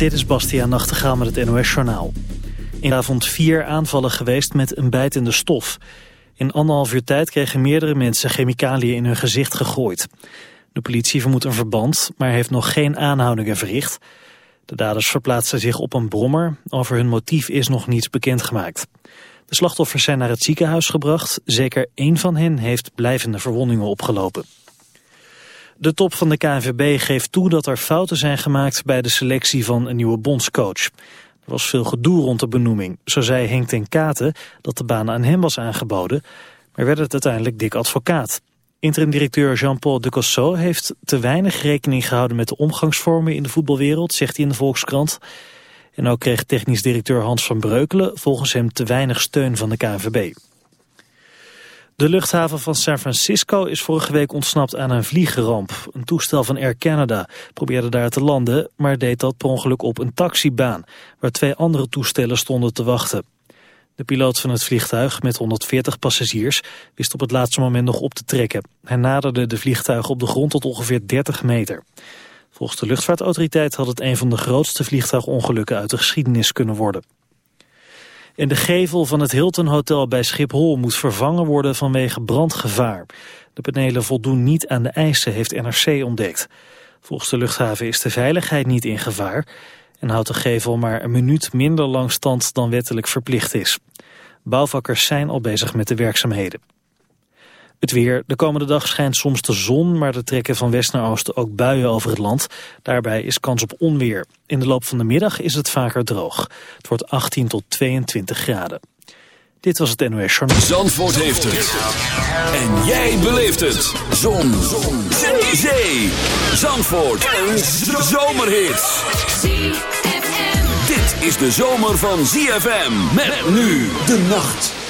Dit is Bastiaan Nachtegaal met het NOS-journaal. In de avond vier aanvallen geweest met een bijtende stof. In anderhalf uur tijd kregen meerdere mensen chemicaliën in hun gezicht gegooid. De politie vermoedt een verband, maar heeft nog geen aanhoudingen verricht. De daders verplaatsten zich op een brommer. Over hun motief is nog niets bekendgemaakt. De slachtoffers zijn naar het ziekenhuis gebracht. Zeker één van hen heeft blijvende verwondingen opgelopen. De top van de KNVB geeft toe dat er fouten zijn gemaakt bij de selectie van een nieuwe bondscoach. Er was veel gedoe rond de benoeming. Zo zei Henk ten Katen dat de baan aan hem was aangeboden, maar werd het uiteindelijk dik advocaat. Interim-directeur Jean-Paul de Cossot heeft te weinig rekening gehouden met de omgangsvormen in de voetbalwereld, zegt hij in de Volkskrant. En ook kreeg technisch directeur Hans van Breukelen volgens hem te weinig steun van de KNVB. De luchthaven van San Francisco is vorige week ontsnapt aan een vliegramp. Een toestel van Air Canada probeerde daar te landen, maar deed dat per ongeluk op een taxibaan, waar twee andere toestellen stonden te wachten. De piloot van het vliegtuig met 140 passagiers wist op het laatste moment nog op te trekken. Hij naderde de vliegtuigen op de grond tot ongeveer 30 meter. Volgens de luchtvaartautoriteit had het een van de grootste vliegtuigongelukken uit de geschiedenis kunnen worden. En de gevel van het Hilton Hotel bij Schiphol moet vervangen worden vanwege brandgevaar. De panelen voldoen niet aan de eisen, heeft NRC ontdekt. Volgens de luchthaven is de veiligheid niet in gevaar... en houdt de gevel maar een minuut minder lang stand dan wettelijk verplicht is. Bouwvakkers zijn al bezig met de werkzaamheden. Het weer. De komende dag schijnt soms de zon, maar er trekken van west naar oosten ook buien over het land. Daarbij is kans op onweer. In de loop van de middag is het vaker droog. Het wordt 18 tot 22 graden. Dit was het NOS Journal. Zandvoort heeft het. En jij beleeft het. Zon. zon. Zee. Zee. Zandvoort. Een zomerhit. Dit is de zomer van ZFM. Met nu de nacht.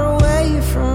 away from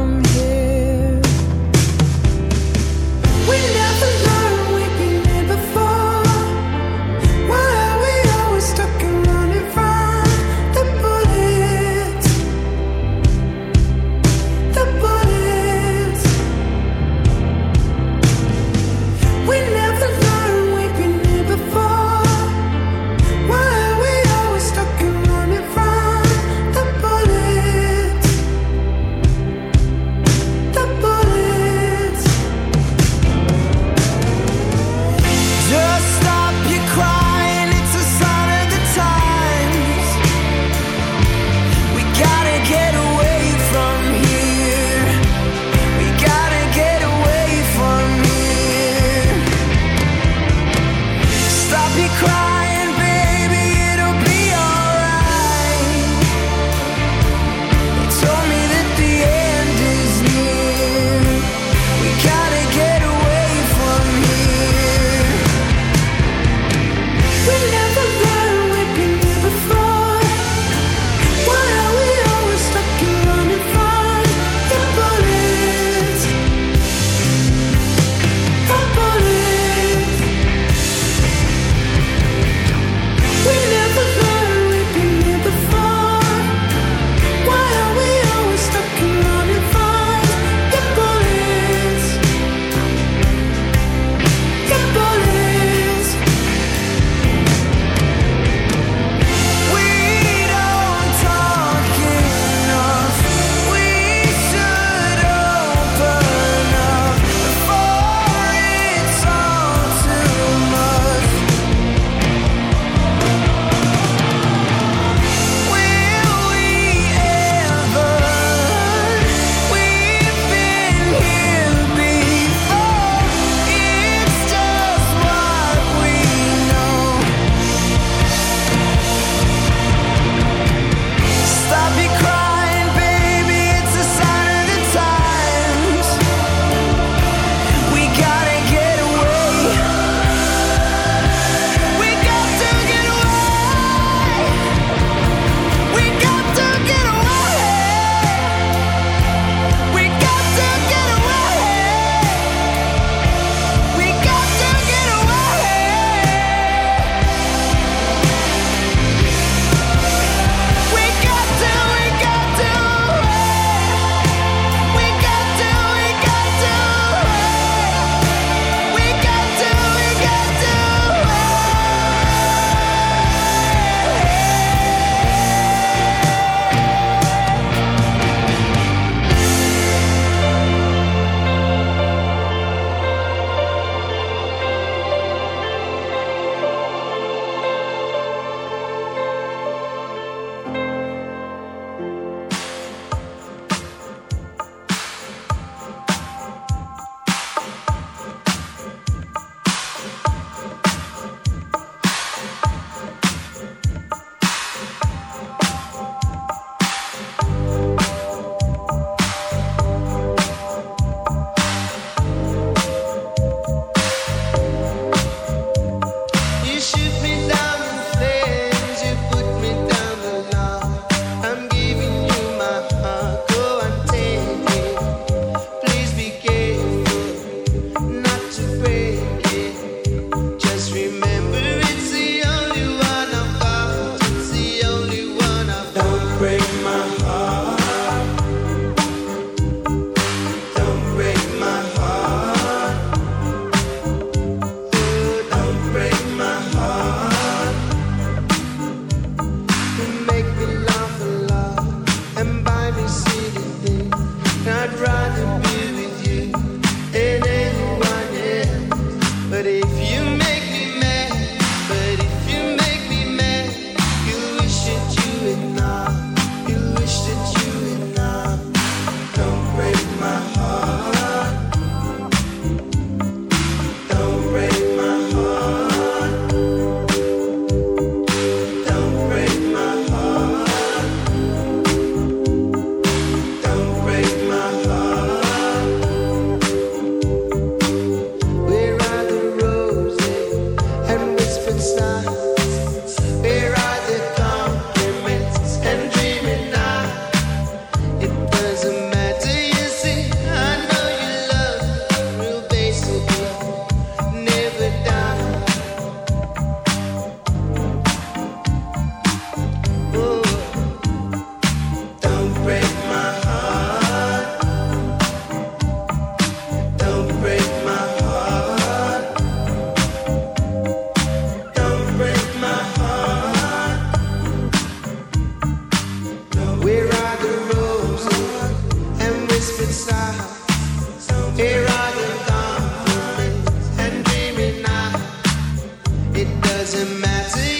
break my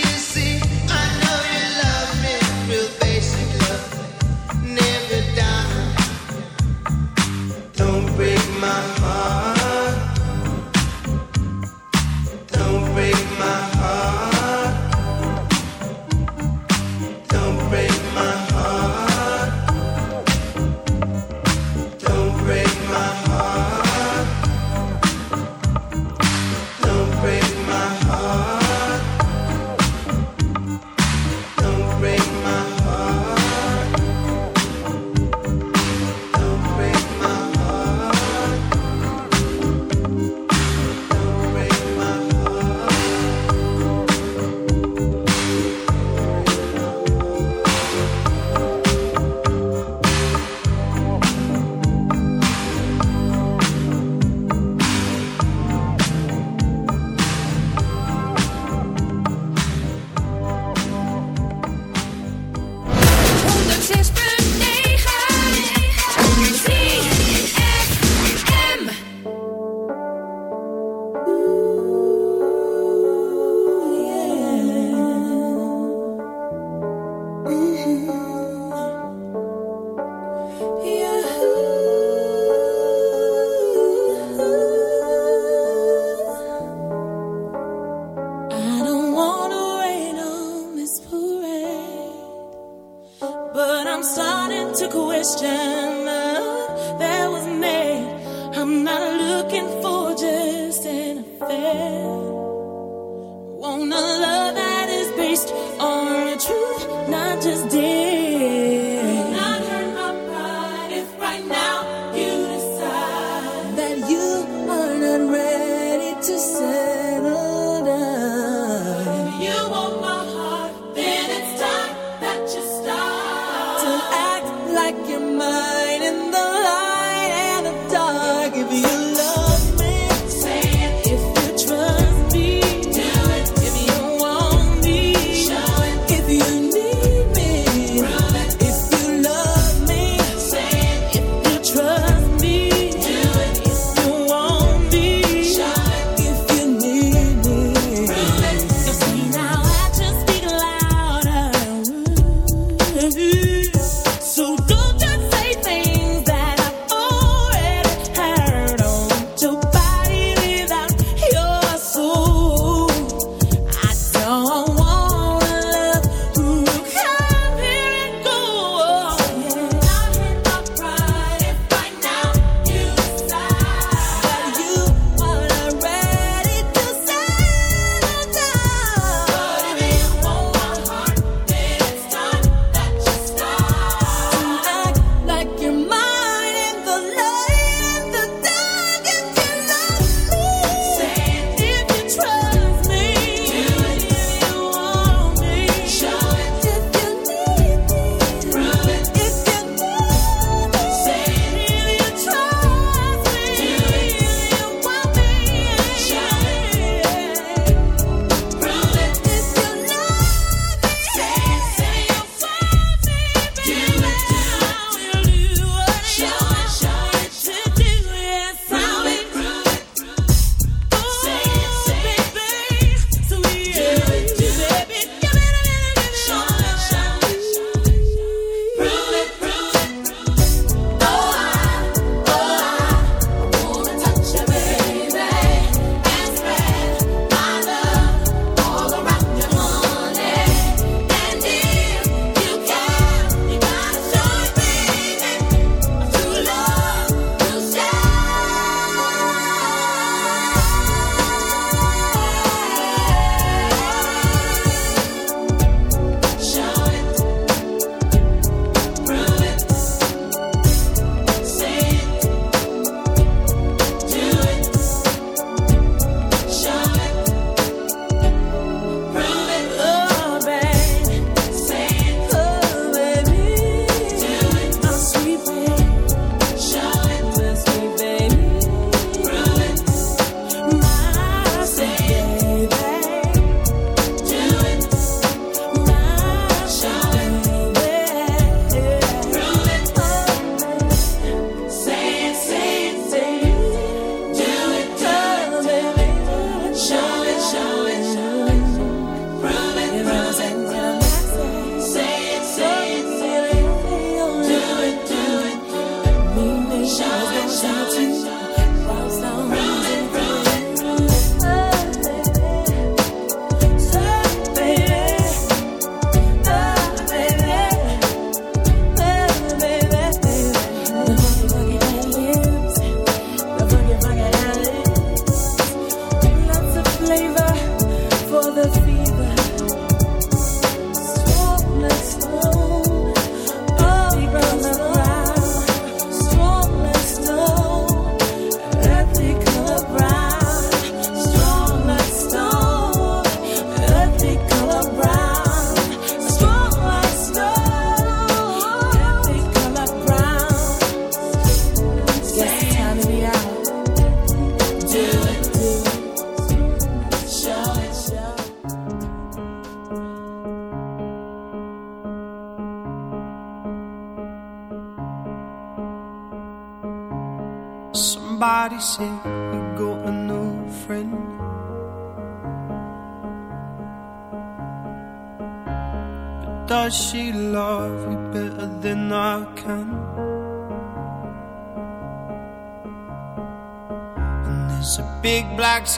right now.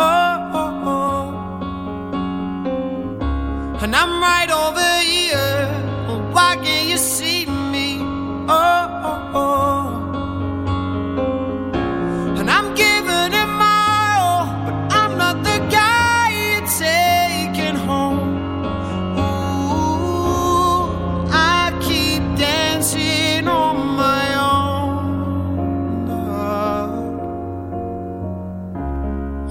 Oh, oh, oh. and I'm right over here. Well, why can't you see me? Oh, oh, oh.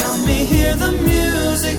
Help me hear the music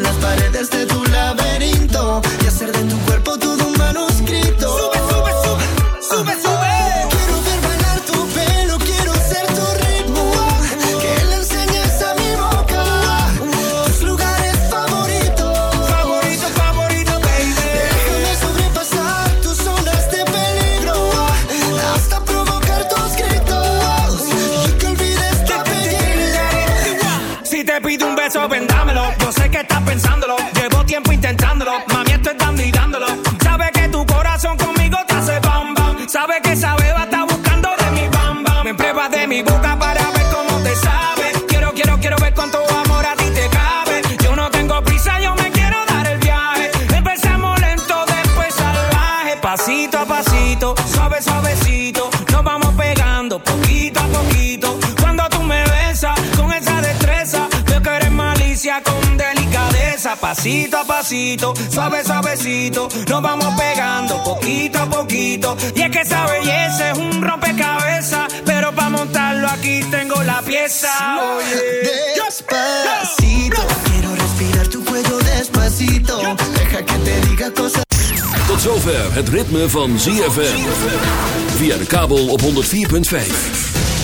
Las paredes de tu laberinto. Y hacer de tu cuerpo todo un Pasito a pasito, suave, suavecito. Nos vamos pegando poquito a poquito. Y es que esa belleza es un rompecabezas. Pero para montarlo aquí tengo la pieza. Oye. Despacito, quiero respirar tu cuello despacito. Deja que te diga cosas. Tot zover het ritme van ZFM. Via de kabel op 104.5.